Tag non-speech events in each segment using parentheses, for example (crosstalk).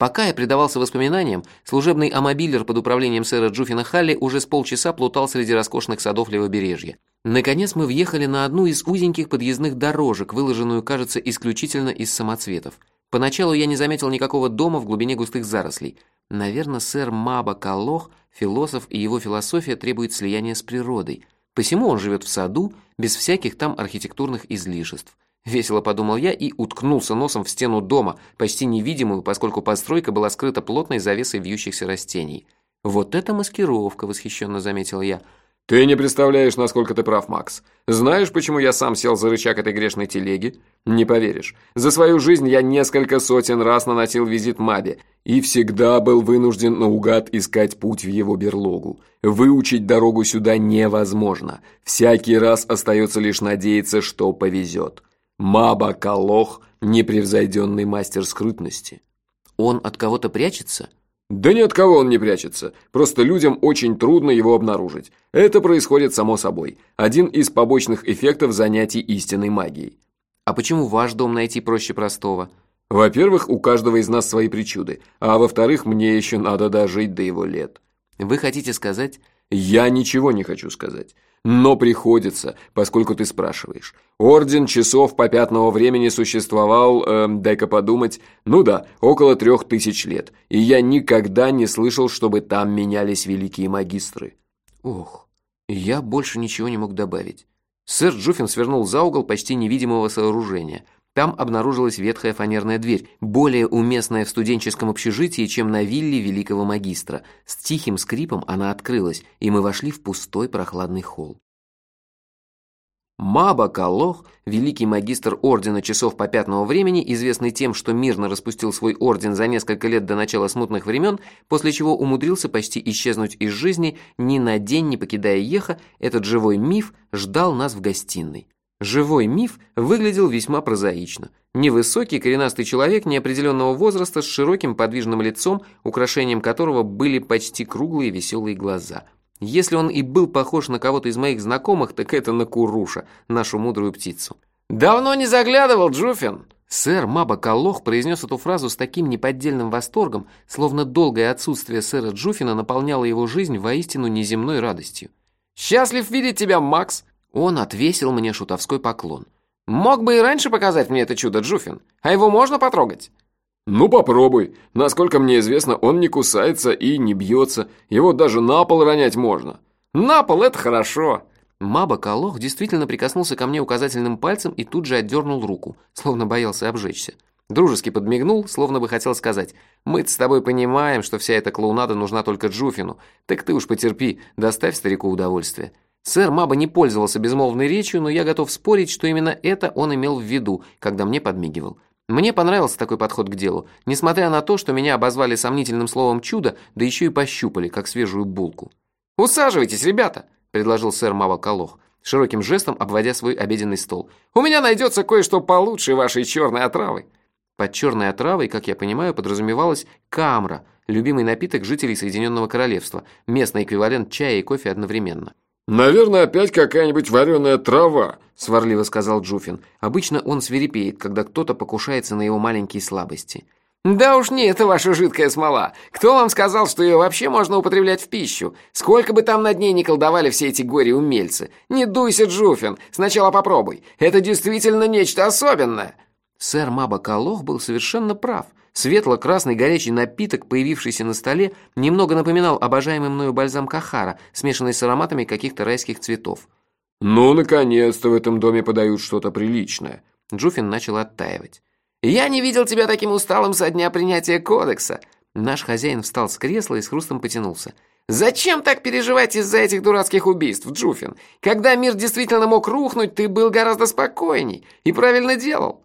Пока я предавался воспоминаниям, служебный амобилер под управлением сэра Джуфина Халли уже с полчаса плутал среди роскошных садов левобережья. Наконец мы въехали на одну из узеньких подъездных дорожек, выложенную, кажется, исключительно из самоцветов. Поначалу я не заметил никакого дома в глубине густых зарослей. Наверное, сэр Маба Калох, философ и его философия требуют слияния с природой. Посему он живет в саду, без всяких там архитектурных излишеств. Весело подумал я и уткнулся носом в стену дома, почти невидимую, поскольку постройка была скрыта плотной завесой вьющихся растений. «Вот это маскировка», — восхищенно заметил я. «Ты не представляешь, насколько ты прав, Макс. Знаешь, почему я сам сел за рычаг этой грешной телеги? Не поверишь. За свою жизнь я несколько сотен раз наносил визит Мабе и всегда был вынужден наугад искать путь в его берлогу. Выучить дорогу сюда невозможно. Всякий раз остается лишь надеяться, что повезет». Маба Калох – непревзойденный мастер скрытности. Он от кого-то прячется? Да ни от кого он не прячется. Просто людям очень трудно его обнаружить. Это происходит само собой. Один из побочных эффектов занятий истинной магией. А почему ваш дом найти проще простого? Во-первых, у каждого из нас свои причуды. А во-вторых, мне еще надо дожить до его лет. Вы хотите сказать... Я ничего не хочу сказать. Но приходится, поскольку ты спрашиваешь. Орден часов попятного времени существовал, э, дай-ка подумать, ну да, около трех тысяч лет. И я никогда не слышал, чтобы там менялись великие магистры. Ох, я больше ничего не мог добавить. Сэр Джуффин свернул за угол почти невидимого сооружения – там обнаружилась ветхая фанерная дверь, более уместная в студенческом общежитии, чем на вилле великого магистра. С тихим скрипом она открылась, и мы вошли в пустой прохладный холл. Маба Калох, великий магистр Ордена Часов Попятного Времени, известный тем, что мирно распустил свой орден за несколько лет до начала смутных времен, после чего умудрился почти исчезнуть из жизни, ни на день не покидая Еха, этот живой миф ждал нас в гостиной. Живой миф выглядел весьма прозаично. Невысокий коренастый человек неопределенного возраста с широким подвижным лицом, украшением которого были почти круглые веселые глаза. Если он и был похож на кого-то из моих знакомых, так это на Куруша, нашу мудрую птицу. «Давно не заглядывал, Джуфин!» Сэр Маба Каллох произнес эту фразу с таким неподдельным восторгом, словно долгое отсутствие сэра Джуфина наполняло его жизнь воистину неземной радостью. «Счастлив видеть тебя, Макс!» Он отвесил мне шутовской поклон. «Мог бы и раньше показать мне это чудо, Джуфин. А его можно потрогать?» «Ну, попробуй. Насколько мне известно, он не кусается и не бьется. Его даже на пол ронять можно». «На пол – это хорошо!» Маба Калох действительно прикоснулся ко мне указательным пальцем и тут же отдернул руку, словно боялся обжечься. Дружески подмигнул, словно бы хотел сказать, «Мы с тобой понимаем, что вся эта клоунада нужна только Джуфину, так ты уж потерпи, доставь старику удовольствие». Сэр Маба не пользовался безмолвной речью, но я готов спорить, что именно это он имел в виду, когда мне подмигивал. Мне понравился такой подход к делу, несмотря на то, что меня обозвали сомнительным словом «чудо», да еще и пощупали, как свежую булку. «Усаживайтесь, ребята!» – предложил сэр Маба Калох, широким жестом обводя свой обеденный стол. «У меня найдется кое-что получше вашей черной отравы». Под черной отравой, как я понимаю, подразумевалась камра, любимый напиток жителей Соединенного Королевства, местный эквивалент чая и кофе одновременно. «Наверное, опять какая-нибудь вареная трава», – сварливо сказал Джуфин. Обычно он свирепеет, когда кто-то покушается на его маленькие слабости. «Да уж не это ваша жидкая смола. Кто вам сказал, что ее вообще можно употреблять в пищу? Сколько бы там над ней ни колдовали все эти горе-умельцы. Не дуйся, Джуфин, сначала попробуй. Это действительно нечто особенное». Сэр Маба Калох был совершенно прав – Светло-красный горячий напиток, появившийся на столе, немного напоминал обожаемый мною бальзам Кахара, смешанный с ароматами каких-то райских цветов. «Ну, наконец-то в этом доме подают что-то приличное». Джуфин начал оттаивать. «Я не видел тебя таким усталым со дня принятия кодекса». Наш хозяин встал с кресла и с хрустом потянулся. «Зачем так переживать из-за этих дурацких убийств, Джуфин? Когда мир действительно мог рухнуть, ты был гораздо спокойней и правильно делал».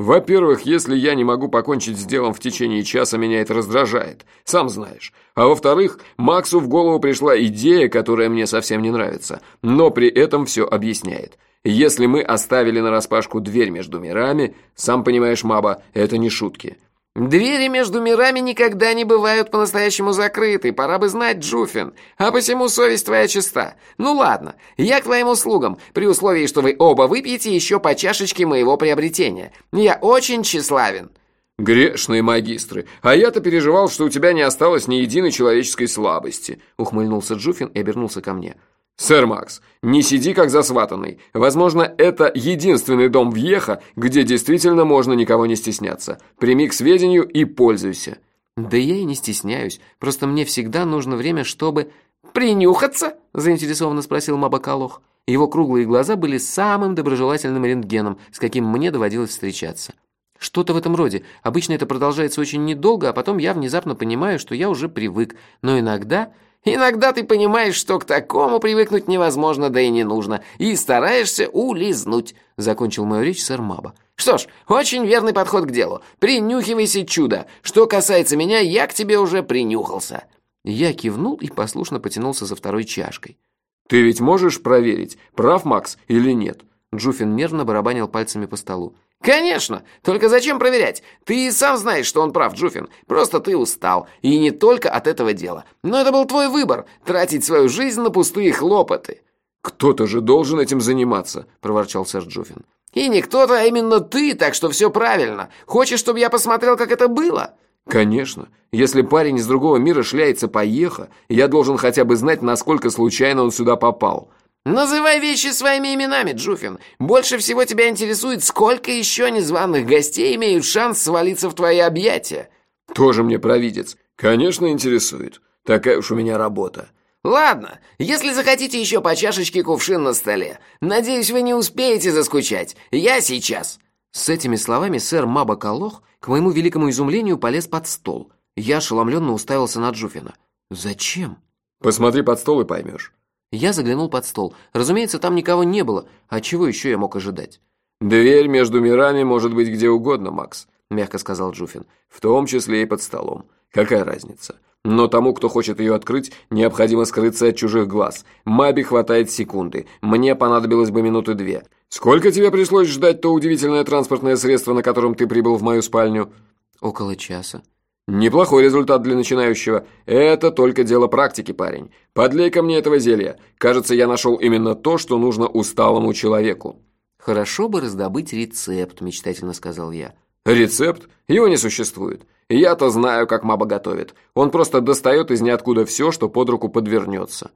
Во-первых, если я не могу покончить с делом в течение часа, меня это раздражает, сам знаешь. А во-вторых, Максу в голову пришла идея, которая мне совсем не нравится, но при этом все объясняет. Если мы оставили нараспашку дверь между мирами, сам понимаешь, Маба, это не шутки. «Двери между мирами никогда не бывают по-настоящему закрыты, пора бы знать, Джуфин, а посему совесть твоя чиста. Ну ладно, я к твоим услугам, при условии, что вы оба выпьете еще по чашечке моего приобретения. Я очень тщеславен». «Грешные магистры, а я-то переживал, что у тебя не осталось ни единой человеческой слабости», ухмыльнулся Джуфин и обернулся ко мне. «Сэр Макс, не сиди как засватанный. Возможно, это единственный дом в Еха, где действительно можно никого не стесняться. Прими к сведению и пользуйся». «Да я и не стесняюсь. Просто мне всегда нужно время, чтобы...» «Принюхаться?» – заинтересованно спросил Мабакалох. Его круглые глаза были самым доброжелательным рентгеном, с каким мне доводилось встречаться. Что-то в этом роде. Обычно это продолжается очень недолго, а потом я внезапно понимаю, что я уже привык. Но иногда... Иногда ты понимаешь, что к такому привыкнуть невозможно, да и не нужно, и стараешься улизнуть, закончил мою речь сэр Маба. Что ж, очень верный подход к делу. Принюхивайся, чудо. Что касается меня, я к тебе уже принюхался. Я кивнул и послушно потянулся за второй чашкой. «Ты ведь можешь проверить, прав Макс или нет?» Джуфин нервно барабанил пальцами по столу. «Конечно! Только зачем проверять? Ты и сам знаешь, что он прав, Джуфин. Просто ты устал. И не только от этого дела. Но это был твой выбор – тратить свою жизнь на пустые хлопоты». «Кто-то же должен этим заниматься», – проворчал сэр Джуфин. «И не кто-то, а именно ты, так что все правильно. Хочешь, чтобы я посмотрел, как это было?» «Конечно. Если парень из другого мира шляется по Еха, я должен хотя бы знать, насколько случайно он сюда попал». «Называй вещи своими именами, Джуфин. Больше всего тебя интересует, сколько еще незваных гостей имеют шанс свалиться в твои объятия». «Тоже мне провидец. Конечно, интересует. Такая уж у меня работа». «Ладно, если захотите еще по чашечке кувшин на столе. Надеюсь, вы не успеете заскучать. Я сейчас». С этими словами сэр Маба Калох, к моему великому изумлению, полез под стол. Я ошеломленно уставился на Джуфина. «Зачем?» «Посмотри под стол и поймешь». Я заглянул под стол. Разумеется, там никого не было. А чего еще я мог ожидать? «Дверь между мирами может быть где угодно, Макс», – мягко сказал Джуфин. «В том числе и под столом. Какая разница? Но тому, кто хочет ее открыть, необходимо скрыться от чужих глаз. Маби хватает секунды. Мне понадобилось бы минуты две. Сколько тебе пришлось ждать то удивительное транспортное средство, на котором ты прибыл в мою спальню?» «Около часа». Неплохой результат для начинающего. Это только дело практики, парень. Подлей-ка мне этого зелья. Кажется, я нашел именно то, что нужно усталому человеку. Хорошо бы раздобыть рецепт, мечтательно сказал я. Рецепт? Его не существует. Я-то знаю, как Маба готовит. Он просто достает из ниоткуда все, что под руку подвернется.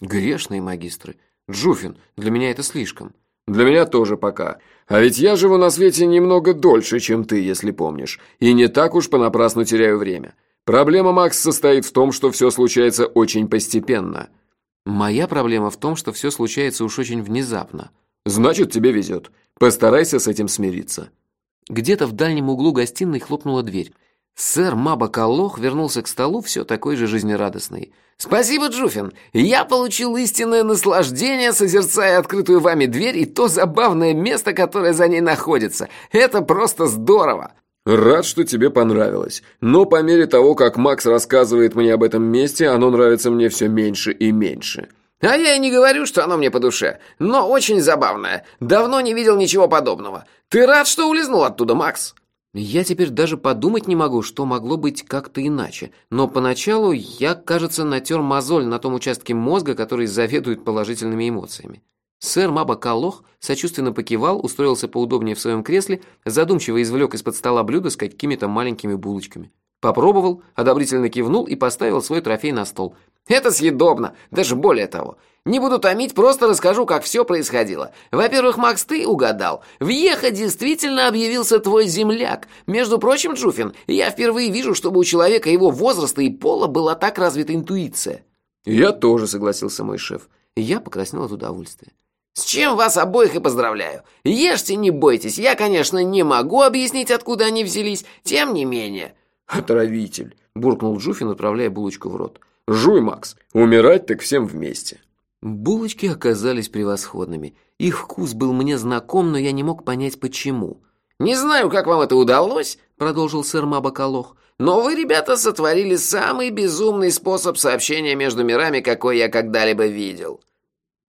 Грешные магистры. Джуфин, для меня это слишком. Для меня тоже пока. А ведь я живу на свете немного дольше, чем ты, если помнишь, и не так уж понапрасну теряю время. Проблема, Макс, состоит в том, что все случается очень постепенно. Моя проблема в том, что все случается уж очень внезапно. Значит, тебе везет. Постарайся с этим смириться. Где-то в дальнем углу гостиной хлопнула дверь. Сэр Маба Калох вернулся к столу все такой же жизнерадостный. «Спасибо, Джуфин. Я получил истинное наслаждение, созерцая открытую вами дверь и то забавное место, которое за ней находится. Это просто здорово!» «Рад, что тебе понравилось. Но по мере того, как Макс рассказывает мне об этом месте, оно нравится мне все меньше и меньше». «А я и не говорю, что оно мне по душе, но очень забавное. Давно не видел ничего подобного. Ты рад, что улизнул оттуда, Макс?» Я теперь даже подумать не могу, что могло быть как-то иначе. Но поначалу я, кажется, натер мозоль на том участке мозга, который заведует положительными эмоциями. Сэр Маба Калох сочувственно покивал, устроился поудобнее в своем кресле, задумчиво извлек из-под стола блюдо с какими-то маленькими булочками. Попробовал, одобрительно кивнул и поставил свой трофей на стол. «Это съедобно, даже более того. Не буду томить, просто расскажу, как все происходило. Во-первых, Макс, ты угадал. В Ехо действительно объявился твой земляк. Между прочим, Джуфин, я впервые вижу, чтобы у человека его возраста и пола была так развита интуиция». «Я тоже», — согласился мой шеф. Я покраснел от удовольствия. «С чем вас обоих и поздравляю. Ешьте, не бойтесь. Я, конечно, не могу объяснить, откуда они взялись, тем не менее». «Отравитель», — буркнул Джуфин, отправляя булочку в рот. «Жуй, Макс. Умирать так всем вместе». Булочки оказались превосходными. Их вкус был мне знаком, но я не мог понять, почему. «Не знаю, как вам это удалось», — продолжил сэр Мабакалох, «но вы, ребята, сотворили самый безумный способ сообщения между мирами, какой я когда-либо видел».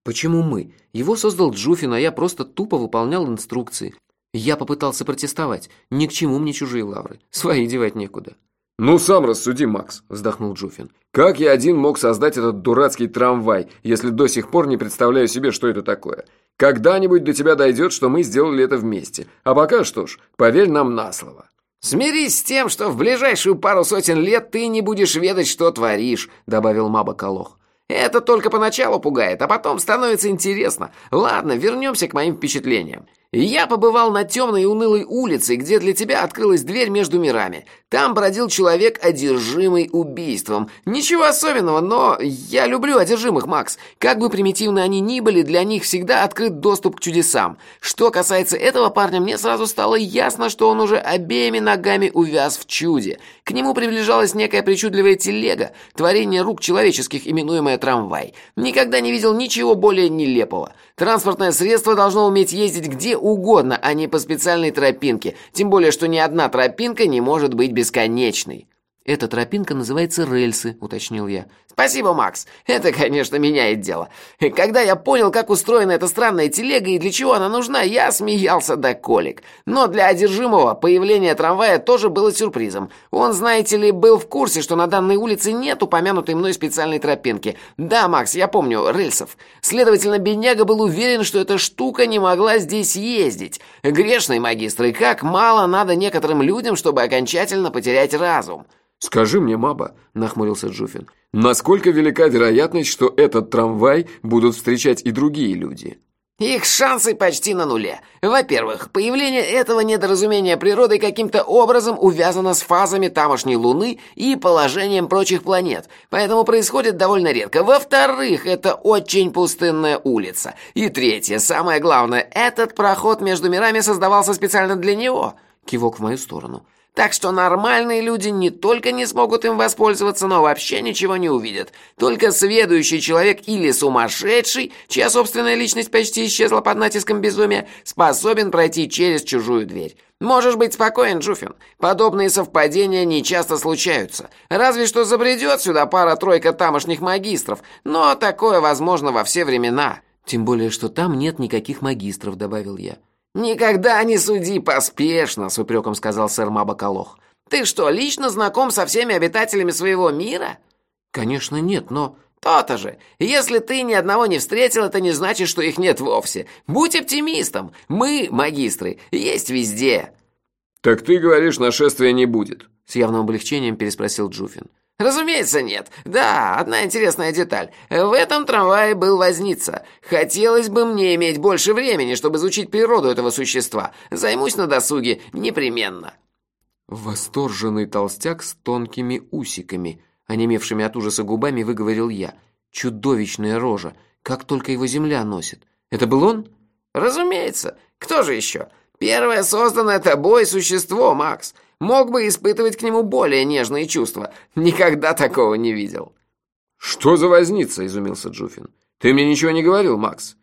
«Почему мы? Его создал Джуфин, а я просто тупо выполнял инструкции. Я попытался протестовать. Ни к чему мне чужие лавры. Свои девать некуда». «Ну, сам рассуди, Макс», – вздохнул Джуфин. «Как я один мог создать этот дурацкий трамвай, если до сих пор не представляю себе, что это такое? Когда-нибудь до тебя дойдет, что мы сделали это вместе. А пока что ж, поверь нам на слово». «Смирись с тем, что в ближайшую пару сотен лет ты не будешь ведать, что творишь», — добавил Маба Колох. «Это только поначалу пугает, а потом становится интересно. Ладно, вернемся к моим впечатлениям. Я побывал на темной и унылой улице, где для тебя открылась дверь между мирами. Там бродил человек, одержимый убийством. Ничего особенного, но я люблю одержимых, Макс. Как бы примитивны они ни были, для них всегда открыт доступ к чудесам. Что касается этого парня, мне сразу стало ясно, что он уже обеими ногами увяз в чуде. К нему приближалась некая причудливая телега, творение рук человеческих, именуемое трамвай. Никогда не видел ничего более нелепого. Транспортное средство должно уметь ездить где угодно, а не по специальной тропинке, тем более, что ни одна тропинка не может быть бесконечной. «Эта тропинка называется рельсы», — уточнил я. «Спасибо, Макс. Это, конечно, меняет дело. Когда я понял, как устроена эта странная телега и для чего она нужна, я смеялся до колик. Но для одержимого появление трамвая тоже было сюрпризом. Он, знаете ли, был в курсе, что на данной улице нет упомянутой мной специальной тропинки. Да, Макс, я помню, рельсов. Следовательно, бедняга был уверен, что эта штука не могла здесь ездить. Грешные магистры, как мало надо некоторым людям, чтобы окончательно потерять разум». «Скажи мне, Маба», – нахмурился Джуфин, – «насколько велика вероятность, что этот трамвай будут встречать и другие люди?» Их шансы почти на нуле. Во-первых, появление этого недоразумения природы каким-то образом увязано с фазами тамошней Луны и положением прочих планет, поэтому происходит довольно редко. Во-вторых, это очень пустынная улица. И третье, самое главное, этот проход между мирами создавался специально для него. Кивок в мою сторону. Так что нормальные люди не только не смогут им воспользоваться, но вообще ничего не увидят. Только сведущий человек или сумасшедший, чья собственная личность почти исчезла под натиском безумия, способен пройти через чужую дверь. Можешь быть спокоен, Джуфин. Подобные совпадения не часто случаются. Разве что забредет сюда пара-тройка тамошних магистров, но такое возможно во все времена. Тем более, что там нет никаких магистров, добавил я. «Никогда не суди поспешно», — с упреком сказал сэр Мабакалох. «Ты что, лично знаком со всеми обитателями своего мира?» «Конечно нет, но...» «То-то же. Если ты ни одного не встретил, это не значит, что их нет вовсе. Будь оптимистом. Мы, магистры, есть везде». «Так ты говоришь, нашествия не будет?» С явным облегчением переспросил Джуфин. «Разумеется, нет. Да, одна интересная деталь. В этом трамвае был возница. Хотелось бы мне иметь больше времени, чтобы изучить природу этого существа. Займусь на досуге непременно». Восторженный толстяк с тонкими усиками, онемевшими от ужаса губами, выговорил я. Чудовищная рожа. Как только его земля носит. Это был он? «Разумеется. Кто же еще? Первое созданное тобой существо, Макс мог бы испытывать к нему более нежные чувства. Никогда такого не видел». «Что за возница?» – изумился Джуфин. «Ты мне ничего не говорил, Макс?»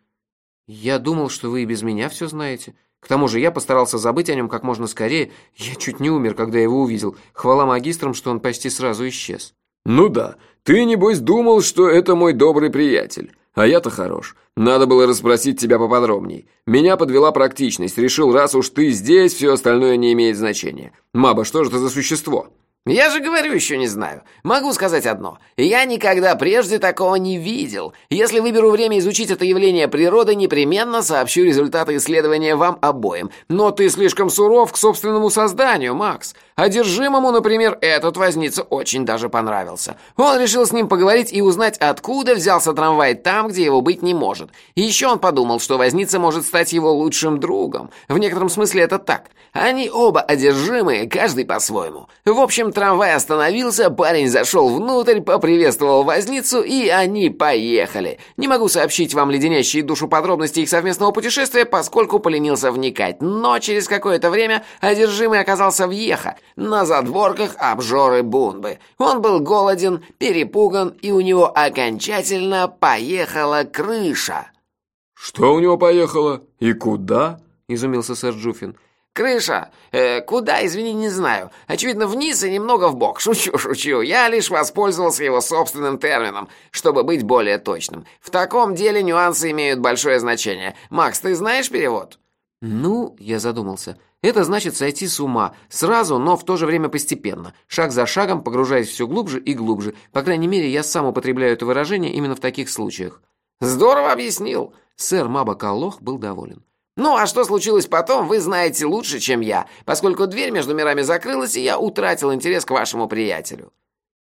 «Я думал, что вы и без меня все знаете. К тому же я постарался забыть о нем как можно скорее. Я чуть не умер, когда его увидел. Хвала магистрам, что он почти сразу исчез». «Ну да, ты, небось, думал, что это мой добрый приятель. А я-то хорош. Надо было расспросить тебя поподробней. Меня подвела практичность. Решил, раз уж ты здесь, все остальное не имеет значения. Маба, что же это за существо?» «Я же говорю, еще не знаю. Могу сказать одно. Я никогда прежде такого не видел. Если выберу время изучить это явление природы, непременно сообщу результаты исследования вам обоим. Но ты слишком суров к собственному созданию, Макс. Одержимому, например, этот возница очень даже понравился. Он решил с ним поговорить и узнать, откуда взялся трамвай там, где его быть не может. Еще он подумал, что возница может стать его лучшим другом. В некотором смысле это так. Они оба одержимые, каждый по-своему. В общем, трамвай остановился, парень зашел внутрь, поприветствовал возницу, и они поехали. Не могу сообщить вам леденящие душу подробности их совместного путешествия, поскольку поленился вникать. Но через какое-то время одержимый оказался в Еха, на задворках обжоры Бунбы. Он был голоден, перепуган, и у него окончательно поехала крыша. «Что у него поехало? И куда?» – изумился сэр Джуфин. «Крыша! Э, куда, извини, не знаю. Очевидно, вниз и немного в бок. Шучу, шучу. Я лишь воспользовался его собственным термином, чтобы быть более точным. В таком деле нюансы имеют большое значение. Макс, ты знаешь перевод?» «Ну, я задумался. Это значит сойти с ума. Сразу, но в то же время постепенно. Шаг за шагом, погружаясь все глубже и глубже. По крайней мере, я сам употребляю это выражение именно в таких случаях». «Здорово объяснил!» Сэр Маба Каллох был доволен. Ну, а что случилось потом, вы знаете лучше, чем я, поскольку дверь между мирами закрылась, и я утратил интерес к вашему приятелю».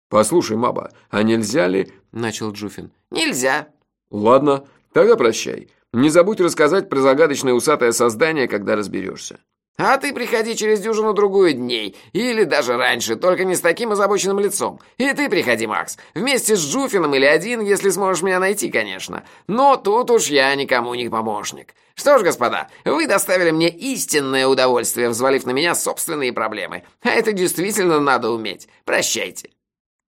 «Послушай, Маба, а нельзя ли...» — начал Джуфин. «Нельзя». «Ладно, тогда прощай. Не забудь рассказать про загадочное усатое создание, когда разберешься». А ты приходи через дюжину-другую дней, или даже раньше, только не с таким озабоченным лицом. И ты приходи, Макс, вместе с Джуфином или один, если сможешь меня найти, конечно. Но тут уж я никому не помощник. Что ж, господа, вы доставили мне истинное удовольствие, взвалив на меня собственные проблемы. А это действительно надо уметь. Прощайте.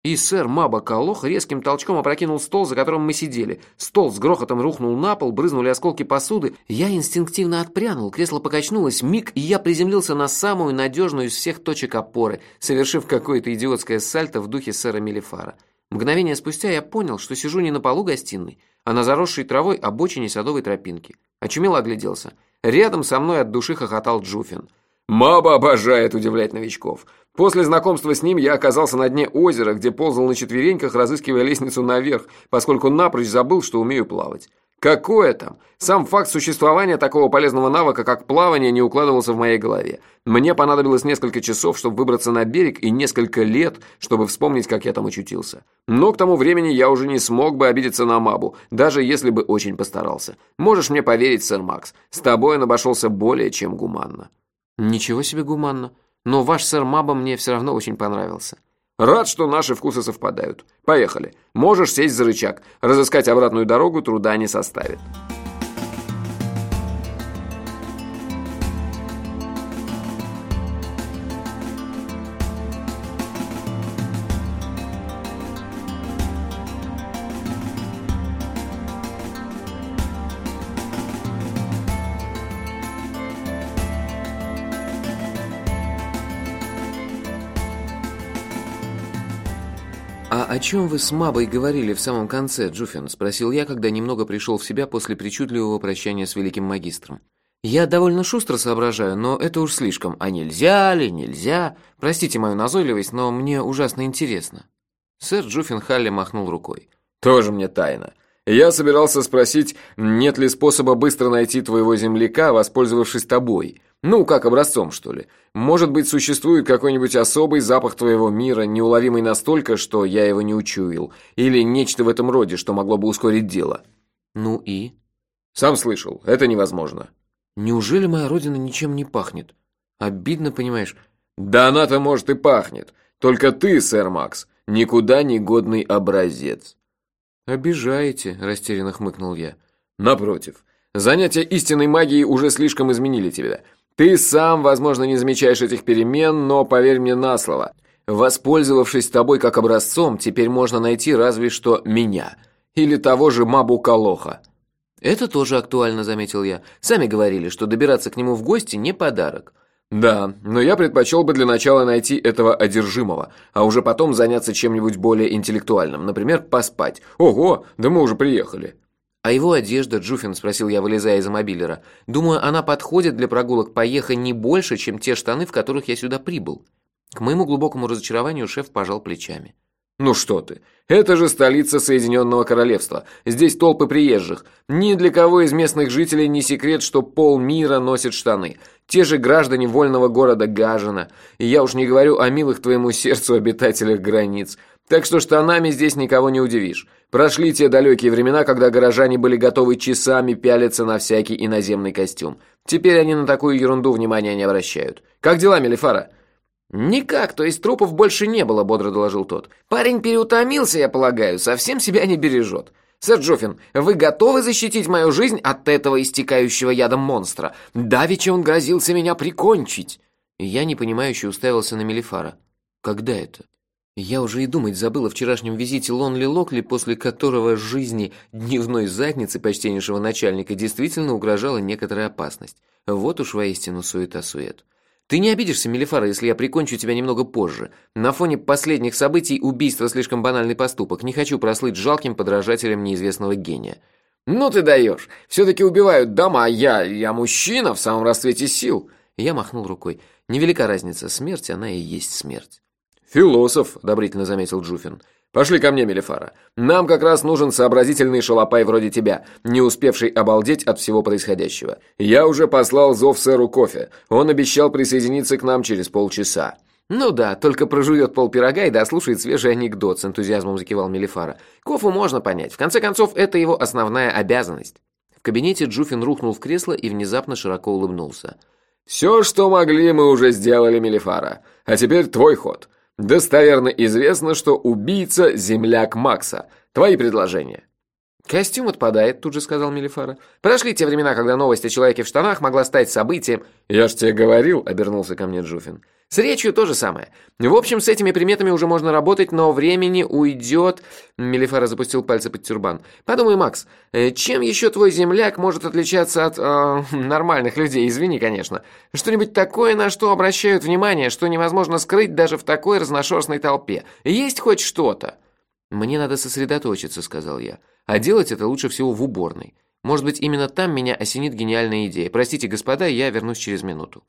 И сэр Маба Калох резким толчком опрокинул стол, за которым мы сидели. Стол с грохотом рухнул на пол, брызнули осколки посуды. Я инстинктивно отпрянул, кресло покачнулось, миг, и я приземлился на самую надежную из всех точек опоры, совершив какое-то идиотское сальто в духе сэра Мелифара. Мгновение спустя я понял, что сижу не на полу гостиной, а на заросшей травой обочине садовой тропинки. Очумело огляделся. Рядом со мной от души хохотал Джуфин. Маба обожает удивлять новичков. После знакомства с ним я оказался на дне озера, где ползал на четвереньках, разыскивая лестницу наверх, поскольку напрочь забыл, что умею плавать. Какое там? Сам факт существования такого полезного навыка, как плавание, не укладывался в моей голове. Мне понадобилось несколько часов, чтобы выбраться на берег, и несколько лет, чтобы вспомнить, как я там очутился. Но к тому времени я уже не смог бы обидеться на Мабу, даже если бы очень постарался. Можешь мне поверить, сэр Макс, с тобой он обошелся более чем гуманно. Ничего себе гуманно. Но ваш сэр Маба мне все равно очень понравился. Рад, что наши вкусы совпадают. Поехали. Можешь сесть за рычаг. Разыскать обратную дорогу труда не составит. Чем вы с Мабой говорили в самом конце, Джуфин?» – спросил я, когда немного пришел в себя после причудливого прощания с великим магистром. «Я довольно шустро соображаю, но это уж слишком. А нельзя ли, нельзя? Простите мою назойливость, но мне ужасно интересно». Сэр Джуффин Халли махнул рукой. «Тоже мне тайна. Я собирался спросить, нет ли способа быстро найти твоего земляка, воспользовавшись тобой. Ну, как образцом, что ли. Может быть, существует какой-нибудь особый запах твоего мира, неуловимый настолько, что я его не учуял. Или нечто в этом роде, что могло бы ускорить дело. Ну и? Сам слышал, это невозможно. Неужели моя родина ничем не пахнет? Обидно, понимаешь? Да она-то, может, и пахнет. Только ты, сэр Макс, никуда не годный образец. «Обижаете», – растерянно хмыкнул я. «Напротив. Занятия истинной магией уже слишком изменили тебя. Ты сам, возможно, не замечаешь этих перемен, но поверь мне на слово. Воспользовавшись тобой как образцом, теперь можно найти разве что меня. Или того же Мабу Калоха». «Это тоже актуально», – заметил я. «Сами говорили, что добираться к нему в гости не подарок». «Да, но я предпочел бы для начала найти этого одержимого, а уже потом заняться чем-нибудь более интеллектуальным, например, поспать. Ого, да мы уже приехали». «А его одежда, Джуфин?» – спросил я, вылезая из мобилера. «Думаю, она подходит для прогулок по Ехе не больше, чем те штаны, в которых я сюда прибыл». К моему глубокому разочарованию шеф пожал плечами. «Ну что ты, это же столица Соединенного Королевства. Здесь толпы приезжих. Ни для кого из местных жителей не секрет, что полмира носит штаны. Те же граждане вольного города Гажина. И я уж не говорю о милых твоему сердцу обитателях границ. Так что штанами здесь никого не удивишь. Прошли те далекие времена, когда горожане были готовы часами пялиться на всякий иноземный костюм. Теперь они на такую ерунду внимания не обращают. Как дела, Мелифара?» «Никак, то есть трупов больше не было», — бодро доложил тот. «Парень переутомился, я полагаю, совсем себя не бережет. Сэр Джоффин, вы готовы защитить мою жизнь от этого истекающего ядом монстра? Давеча он грозился меня прикончить». Я непонимающе уставился на Мелифара. «Когда это?» Я уже и думать забыл о вчерашнем визите Лонли Локли, после которого жизни дневной задницы почтеннейшего начальника действительно угрожала некоторая опасность. Вот уж воистину суета-сует. Ты не обидишься, Мелифара, если я прикончу тебя немного позже. На фоне последних событий убийство слишком банальный поступок. Не хочу прослыть жалким подражателем неизвестного гения. Ну ты даешь. Все-таки убивают дома, а я, я мужчина в самом расцвете сил. Я махнул рукой. Невелика разница, смерть она и есть смерть. «Философ», — одобрительно заметил Джуфин. «Пошли ко мне, Мелифара. Нам как раз нужен сообразительный шалопай вроде тебя, не успевший обалдеть от всего происходящего. Я уже послал зов сэру кофе. Он обещал присоединиться к нам через полчаса». «Ну да, только прожует пол пирога и дослушает свежий анекдот», с энтузиазмом закивал Мелифара. «Кофу можно понять. В конце концов, это его основная обязанность». В кабинете Джуфин рухнул в кресло и внезапно широко улыбнулся. «Все, что могли, мы уже сделали, Мелифара. А теперь твой ход. Достоверно известно, что убийца – земляк Макса. Твои предложения». «Костюм отпадает», – тут же сказал Мелифара. «Прошли те времена, когда новость о человеке в штанах могла стать событием...» «Я ж тебе говорил», – обернулся ко мне Джуфин. С речью то же самое. В общем, с этими приметами уже можно работать, но времени уйдет... Мелифара запустил пальцы под тюрбан. Подумай, Макс, э, чем еще твой земляк может отличаться от э, (laughs) нормальных людей? Извини, конечно. Что-нибудь такое, на что обращают внимание, что невозможно скрыть даже в такой разношерстной толпе. Есть хоть что-то? Мне надо сосредоточиться, сказал я. А делать это лучше всего в уборной. Может быть, именно там меня осенит гениальная идея. Простите, господа, я вернусь через минуту.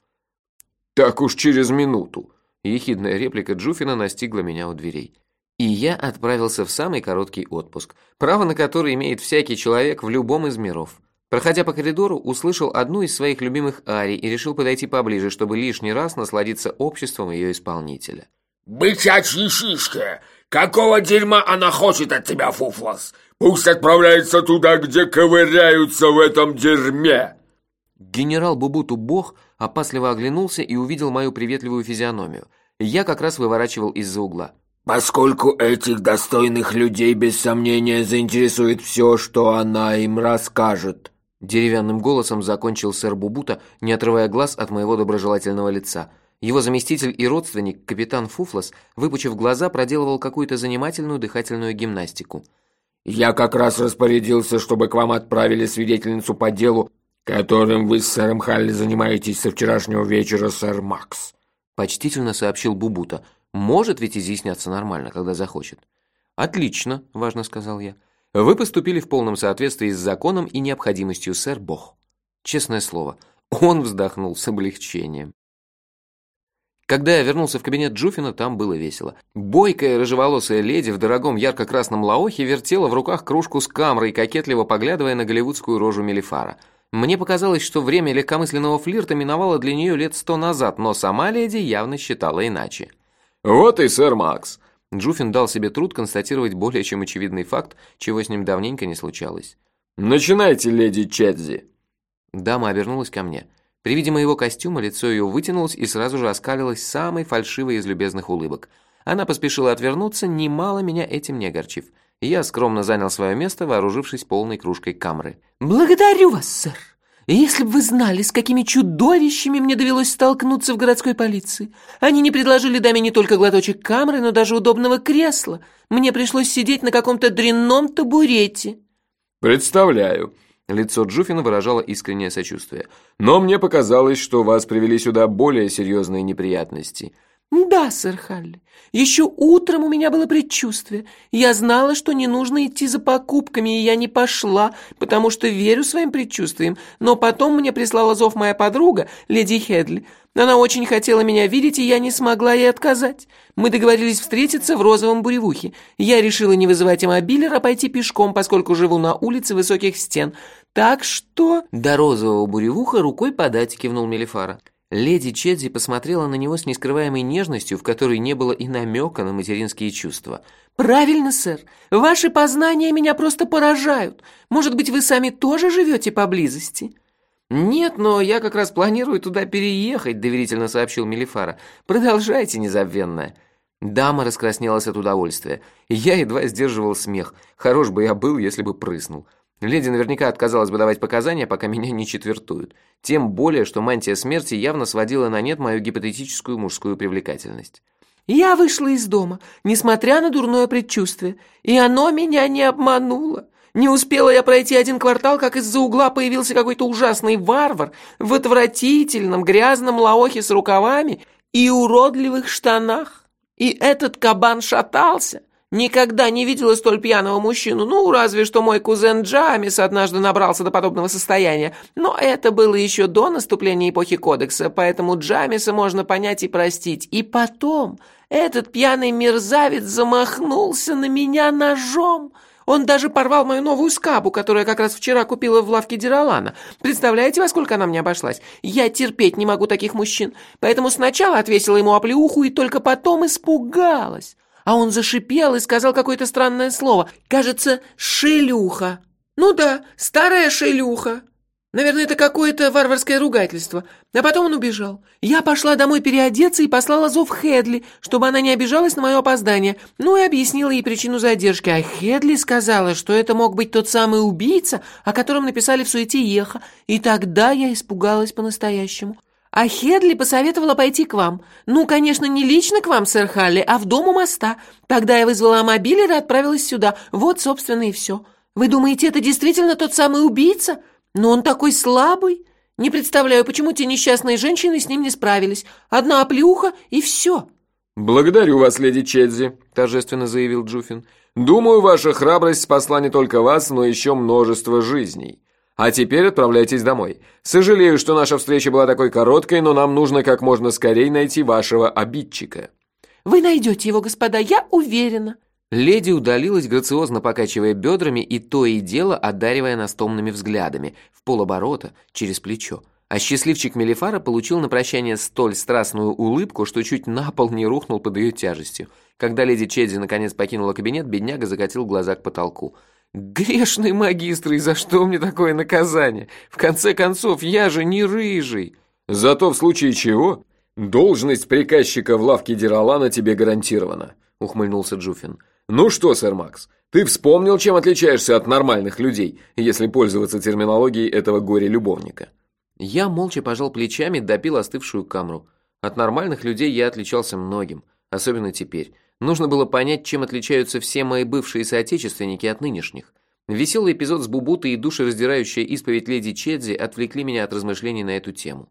«Так уж через минуту!» Ехидная реплика Джуфина настигла меня у дверей. И я отправился в самый короткий отпуск, право на который имеет всякий человек в любом из миров. Проходя по коридору, услышал одну из своих любимых арий и решил подойти поближе, чтобы лишний раз насладиться обществом ее исполнителя. «Бычачьи шишки! Какого дерьма она хочет от тебя, Фуфлос? Пусть отправляется туда, где ковыряются в этом дерьме!» Генерал Бубуту Бог опасливо оглянулся и увидел мою приветливую физиономию. Я как раз выворачивал из-за угла. «Поскольку этих достойных людей без сомнения заинтересует все, что она им расскажет», деревянным голосом закончил сэр Бубута, не отрывая глаз от моего доброжелательного лица. Его заместитель и родственник, капитан Фуфлос, выпучив глаза, проделывал какую-то занимательную дыхательную гимнастику. «Я как раз распорядился, чтобы к вам отправили свидетельницу по делу которым вы с сэром Халли занимаетесь со вчерашнего вечера, сэр Макс», почтительно сообщил Бубута. «Может ведь изъясняться нормально, когда захочет». «Отлично», — важно сказал я. «Вы поступили в полном соответствии с законом и необходимостью, сэр Бог». Честное слово, он вздохнул с облегчением. Когда я вернулся в кабинет Джуфина, там было весело. Бойкая рыжеволосая леди в дорогом ярко-красном лаохе вертела в руках кружку с камрой, кокетливо поглядывая на голливудскую рожу Мелифара — мне показалось, что время легкомысленного флирта миновало для нее лет сто назад, но сама леди явно считала иначе. «Вот и сэр Макс!» Джуфин дал себе труд констатировать более чем очевидный факт, чего с ним давненько не случалось. «Начинайте, леди Четзи!» Дама обернулась ко мне. При виде моего костюма лицо ее вытянулось и сразу же оскалилось самой фальшивой из любезных улыбок. Она поспешила отвернуться, немало меня этим не огорчив. Я скромно занял свое место, вооружившись полной кружкой камры. «Благодарю вас, сэр. Если бы вы знали, с какими чудовищами мне довелось столкнуться в городской полиции. Они не предложили даме не только глоточек камры, но даже удобного кресла. Мне пришлось сидеть на каком-то дрянном табурете». «Представляю». Лицо Джуфина выражало искреннее сочувствие. «Но мне показалось, что вас привели сюда более серьезные неприятности». «Да, сэр Халли. Еще утром у меня было предчувствие. Я знала, что не нужно идти за покупками, и я не пошла, потому что верю своим предчувствиям. Но потом мне прислала зов моя подруга, леди Хедли. Она очень хотела меня видеть, и я не смогла ей отказать. Мы договорились встретиться в розовом буревухе. Я решила не вызывать мобилер, а пойти пешком, поскольку живу на улице высоких стен. Так что...» «До розового буревуха рукой подать», — кивнул Мелифара. Леди Чедзи посмотрела на него с нескрываемой нежностью, в которой не было и намека на материнские чувства. «Правильно, сэр. Ваши познания меня просто поражают. Может быть, вы сами тоже живете поблизости?» «Нет, но я как раз планирую туда переехать», — доверительно сообщил Мелифара. «Продолжайте, незабвенная». Дама раскраснелась от удовольствия. Я едва сдерживал смех. Хорош бы я был, если бы прыснул. Леди наверняка отказалась бы давать показания, пока меня не четвертуют. Тем более, что мантия смерти явно сводила на нет мою гипотетическую мужскую привлекательность. «Я вышла из дома, несмотря на дурное предчувствие, и оно меня не обмануло. Не успела я пройти один квартал, как из-за угла появился какой-то ужасный варвар в отвратительном грязном лаохе с рукавами и уродливых штанах. И этот кабан шатался» Никогда не видела столь пьяного мужчину, ну, разве что мой кузен Джамис однажды набрался до подобного состояния. Но это было еще до наступления эпохи Кодекса, поэтому Джамиса можно понять и простить. И потом, этот пьяный мерзавец замахнулся на меня ножом. Он даже порвал мою новую скабу, которую я как раз вчера купила в лавке Диралана. Представляете, во сколько она мне обошлась? Я терпеть не могу таких мужчин, поэтому сначала отвесила ему оплеуху и только потом испугалась. А он зашипел и сказал какое-то странное слово. Кажется, «шелюха». Ну да, старая шелюха. Наверное, это какое-то варварское ругательство. А потом он убежал. Я пошла домой переодеться и послала зов Хедли, чтобы она не обижалась на мое опоздание. Ну и объяснила ей причину задержки. А Хедли сказала, что это мог быть тот самый убийца, о котором написали в суете Еха. И тогда я испугалась по-настоящему. А Хедли посоветовала пойти к вам. Ну, конечно, не лично к вам, сэр Халли, а в дом у моста. Тогда я вызвала мобилер и отправилась сюда. Вот, собственно, и все. Вы думаете, это действительно тот самый убийца?» Но он такой слабый. Не представляю, почему те несчастные женщины с ним не справились. Одна оплеуха и все». «Благодарю вас, леди Чедзи», – торжественно заявил Джуфин. «Думаю, ваша храбрость спасла не только вас, но еще множество жизней. А теперь отправляйтесь домой. Сожалею, что наша встреча была такой короткой, но нам нужно как можно скорее найти вашего обидчика». «Вы найдете его, господа, я уверена», Леди удалилась, грациозно покачивая бедрами и то и дело одаривая нас томными взглядами, в полоборота, через плечо. А счастливчик Мелифара получил на прощание столь страстную улыбку, что чуть на пол не рухнул под ее тяжестью. Когда леди Чедди наконец покинула кабинет, бедняга закатил глаза к потолку. «Грешный магистр, и за что мне такое наказание? В конце концов, я же не рыжий!» «Зато в случае чего, должность приказчика в лавке Диралана тебе гарантирована», — ухмыльнулся Джуфин. «Ну что, сэр Макс, ты вспомнил, чем отличаешься от нормальных людей, если пользоваться терминологией этого горе-любовника?» Я молча пожал плечами, допил остывшую камру. От нормальных людей я отличался многим, особенно теперь. Нужно было понять, чем отличаются все мои бывшие соотечественники от нынешних. Веселый эпизод с Бубутой и душераздирающая исповедь леди Чедзи отвлекли меня от размышлений на эту тему.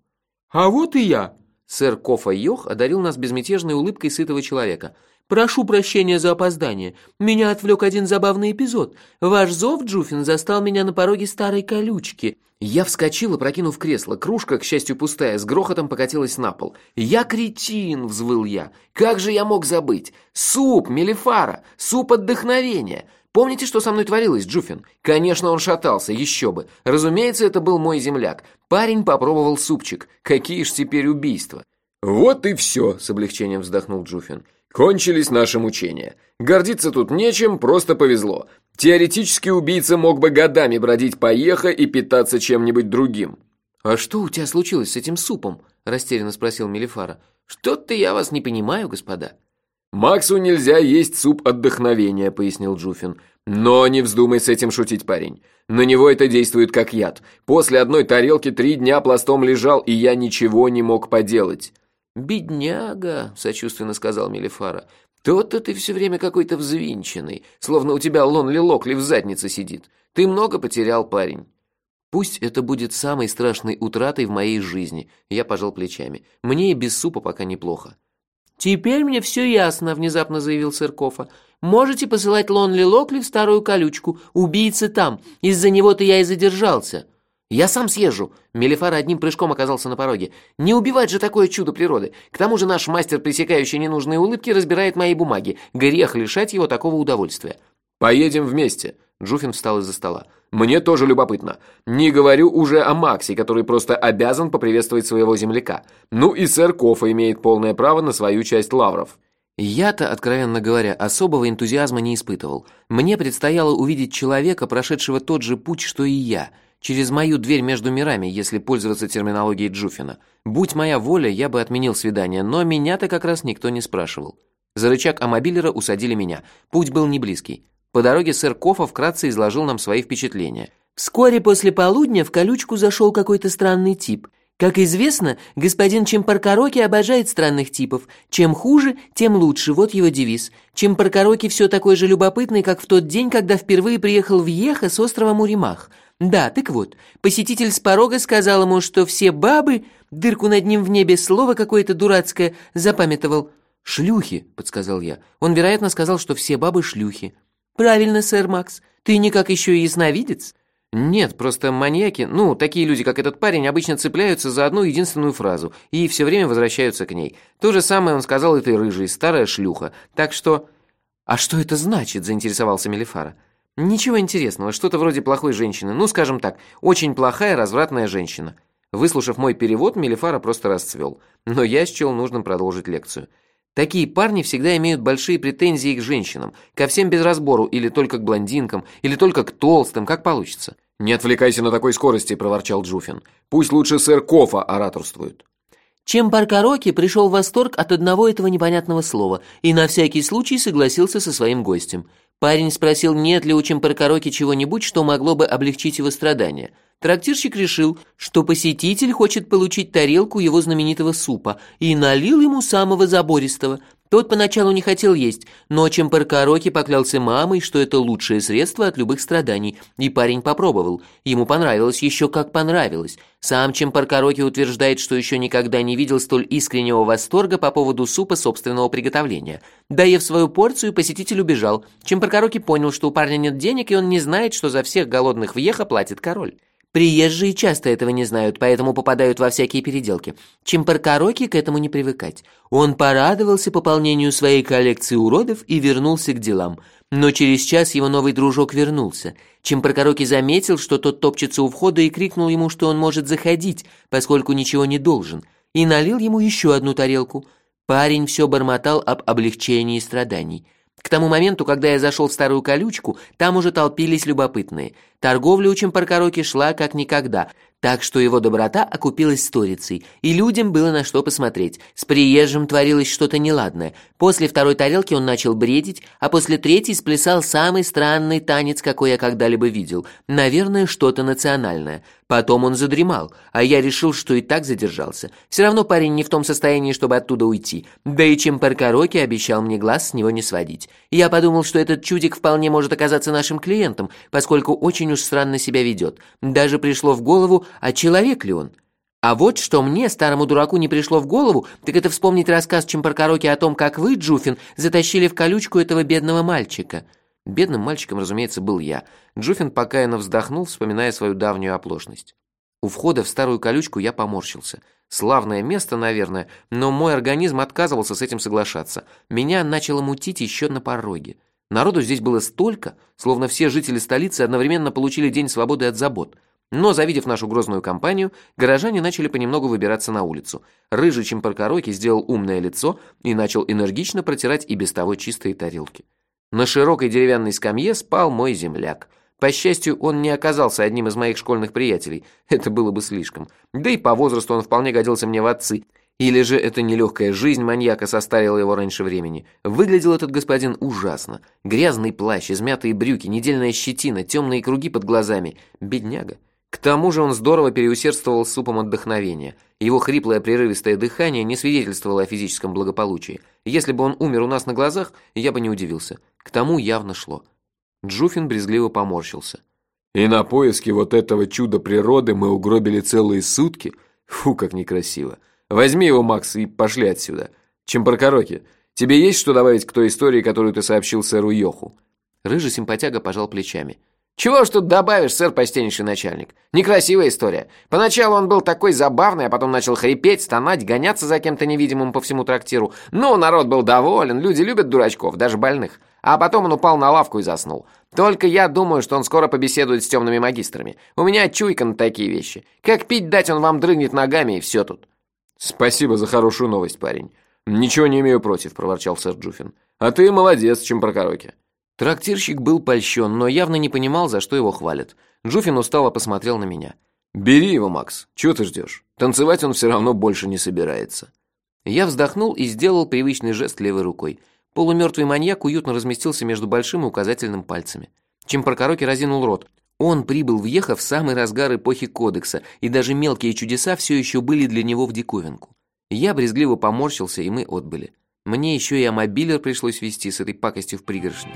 «А вот и я!» Сэр Кофа Йох одарил нас безмятежной улыбкой сытого человека – Прошу прощения за опоздание. Меня отвлек один забавный эпизод. Ваш зов, Джуфин, застал меня на пороге старой колючки. Я вскочил, опрокинув кресло. Кружка, к счастью, пустая, с грохотом покатилась на пол. «Я кретин!» — взвыл я. «Как же я мог забыть? Суп, Мелифара, суп отдохновения!» Помните, что со мной творилось, Джуфин? Конечно, он шатался, еще бы. Разумеется, это был мой земляк. Парень попробовал супчик. Какие ж теперь убийства. «Вот и все», — с облегчением вздохнул Джуфин. Кончились наши мучения. Гордиться тут нечем, просто повезло. Теоретически убийца мог бы годами бродить по Ехо и питаться чем-нибудь другим. «А что у тебя случилось с этим супом?» – растерянно спросил Мелифара. «Что-то я вас не понимаю, господа». «Максу нельзя есть суп отдохновения», – пояснил Джуфин. «Но не вздумай с этим шутить, парень. На него это действует как яд. После одной тарелки три дня пластом лежал, и я ничего не мог поделать. «Бедняга», — сочувственно сказал Мелифара, — «тот-то ты все время какой-то взвинченный, словно у тебя Лонли Локли в заднице сидит. Ты много потерял, парень». «Пусть это будет самой страшной утратой в моей жизни», — я пожал плечами. «Мне и без супа пока неплохо». «Теперь мне все ясно», — внезапно заявил Сыркофа. «Можете посылать Лонли Локли в старую колючку. Убийца там. Из-за него-то я и задержался». «Я сам съезжу!» Мелифара одним прыжком оказался на пороге. «Не убивать же такое чудо природы! К тому же наш мастер, пресекающий ненужные улыбки, разбирает мои бумаги. Грех лишать его такого удовольствия». «Поедем вместе!» Джуфин встал из-за стола. «Мне тоже любопытно. Не говорю уже о Максе, который просто обязан поприветствовать своего земляка. Ну и сэр Кофа имеет полное право на свою часть лавров». Я-то, откровенно говоря, особого энтузиазма не испытывал. Мне предстояло увидеть человека, прошедшего тот же путь, что и я – Через мою дверь между мирами, если пользоваться терминологией Джуфина. Будь моя воля, я бы отменил свидание, но меня-то как раз никто не спрашивал. За рычаг амобилера усадили меня. Путь был не близкий. По дороге сэр Кофа вкратце изложил нам свои впечатления. Вскоре после полудня в колючку зашел какой-то странный тип. Как известно, господин Чемпаркароки обожает странных типов. Чем хуже, тем лучше, вот его девиз. Чемпаркароки все такой же любопытный, как в тот день, когда впервые приехал в Ехо с острова Муримах. Да, так вот, посетитель с порога сказал ему, что все бабы, дырку над ним в небе, слово какое-то дурацкое, запамятовал. «Шлюхи», — подсказал я. Он, вероятно, сказал, что все бабы шлюхи. «Правильно, сэр Макс. Ты никак еще и ясновидец?» Нет, просто маньяки, ну, такие люди, как этот парень, обычно цепляются за одну единственную фразу и все время возвращаются к ней. То же самое он сказал этой рыжей, старая шлюха. Так что... А что это значит, заинтересовался Мелифара. Ничего интересного, что-то вроде плохой женщины. Ну, скажем так, очень плохая развратная женщина. Выслушав мой перевод, Мелифара просто расцвел. Но я счел нужным продолжить лекцию. Такие парни всегда имеют большие претензии к женщинам, ко всем без разбору, или только к блондинкам, или только к толстым, как получится. «Не отвлекайся на такой скорости», – проворчал Джуфин. «Пусть лучше сэр Кофа ораторствует». Чем Паркароки пришел в восторг от одного этого непонятного слова и на всякий случай согласился со своим гостем. Парень спросил, нет ли у Чемпаркароки чего-нибудь, что могло бы облегчить его страдания. Трактирщик решил, что посетитель хочет получить тарелку его знаменитого супа и налил ему самого забористого. Тот поначалу не хотел есть, но Чемперкароки поклялся мамой, что это лучшее средство от любых страданий, и парень попробовал. Ему понравилось, еще как понравилось. Сам Чемперкароки утверждает, что еще никогда не видел столь искреннего восторга по поводу супа собственного приготовления. Доев свою порцию, посетитель убежал. Чемперкароки понял, что у парня нет денег, и он не знает, что за всех голодных въеха платит король. Приезжие часто этого не знают, поэтому попадают во всякие переделки. Чемпаркароки к этому не привыкать. Он порадовался пополнению своей коллекции уродов и вернулся к делам. Но через час его новый дружок вернулся. Чемпаркароки заметил, что тот топчется у входа и крикнул ему, что он может заходить, поскольку ничего не должен, и налил ему еще одну тарелку. Парень все бормотал об облегчении страданий. К тому моменту, когда я зашел в старую колючку, там уже толпились любопытные. Торговля у Чемпаркароки шла как никогда, так что его доброта окупилась сторицей, и людям было на что посмотреть. С приезжим творилось что-то неладное. После второй тарелки он начал бредить, а после третьей сплясал самый странный танец, какой я когда-либо видел. Наверное, что-то национальное. Потом он задремал, а я решил, что и так задержался. Все равно парень не в том состоянии, чтобы оттуда уйти. Да и Чемпаркароки обещал мне глаз с него не сводить. Я подумал, что этот чудик вполне может оказаться нашим клиентом, поскольку очень уж странно себя ведет. Даже пришло в голову, а человек ли он? А вот что мне, старому дураку, не пришло в голову, так это вспомнить рассказ Чемпаркароки о том, как вы, Джуфин, затащили в колючку этого бедного мальчика. Бедным мальчиком, разумеется, был я. Джуфин покаянно вздохнул, вспоминая свою давнюю оплошность. У входа в старую колючку я поморщился. Славное место, наверное, но мой организм отказывался с этим соглашаться. Меня начало мутить еще на пороге. Народу здесь было столько, словно все жители столицы одновременно получили день свободы от забот – но, завидев нашу грозную компанию, горожане начали понемногу выбираться на улицу. Рыжий Чемпаркороки сделал умное лицо и начал энергично протирать и без того чистые тарелки. На широкой деревянной скамье спал мой земляк. По счастью, он не оказался одним из моих школьных приятелей, (laughs) это было бы слишком. Да и по возрасту он вполне годился мне в отцы. Или же эта нелегкая жизнь маньяка состарила его раньше времени. Выглядел этот господин ужасно. Грязный плащ, измятые брюки, недельная щетина, темные круги под глазами. Бедняга. К тому же он здорово переусердствовал с супом отдохновения. Его хриплое прерывистое дыхание не свидетельствовало о физическом благополучии. Если бы он умер у нас на глазах, я бы не удивился. К тому явно шло. Джуфин брезгливо поморщился. «И на поиски вот этого чуда природы мы угробили целые сутки? Фу, как некрасиво. Возьми его, Макс, и пошли отсюда. Чемпаркороки, тебе есть что добавить к той истории, которую ты сообщил сэру Йоху?» Рыжий симпатяга пожал плечами. Чего ж тут добавишь, сэр постельнейший начальник? Некрасивая история. Поначалу он был такой забавный, а потом начал хрипеть, стонать, гоняться за кем-то невидимым по всему трактиру. Ну, народ был доволен, люди любят дурачков, даже больных. А потом он упал на лавку и заснул. Только я думаю, что он скоро побеседует с темными магистрами. У меня чуйка на такие вещи. Как пить дать, он вам дрыгнет ногами, и все тут. Спасибо за хорошую новость, парень. Ничего не имею против, проворчал сэр Джуфин. А ты молодец, чем прокороки. Трактирщик был польщен, но явно не понимал, за что его хвалят. Джуфин устало посмотрел на меня. «Бери его, Макс. Чего ты ждешь? Танцевать он все равно больше не собирается». Я вздохнул и сделал привычный жест левой рукой. Полумертвый маньяк уютно разместился между большим и указательным пальцами. Чемпаркороки разинул рот. Он прибыл в Ехо в самый разгар эпохи Кодекса, и даже мелкие чудеса все еще были для него в диковинку. Я брезгливо поморщился, и мы отбыли. Мне еще и амобилер пришлось вести с этой пакостью в пригоршне.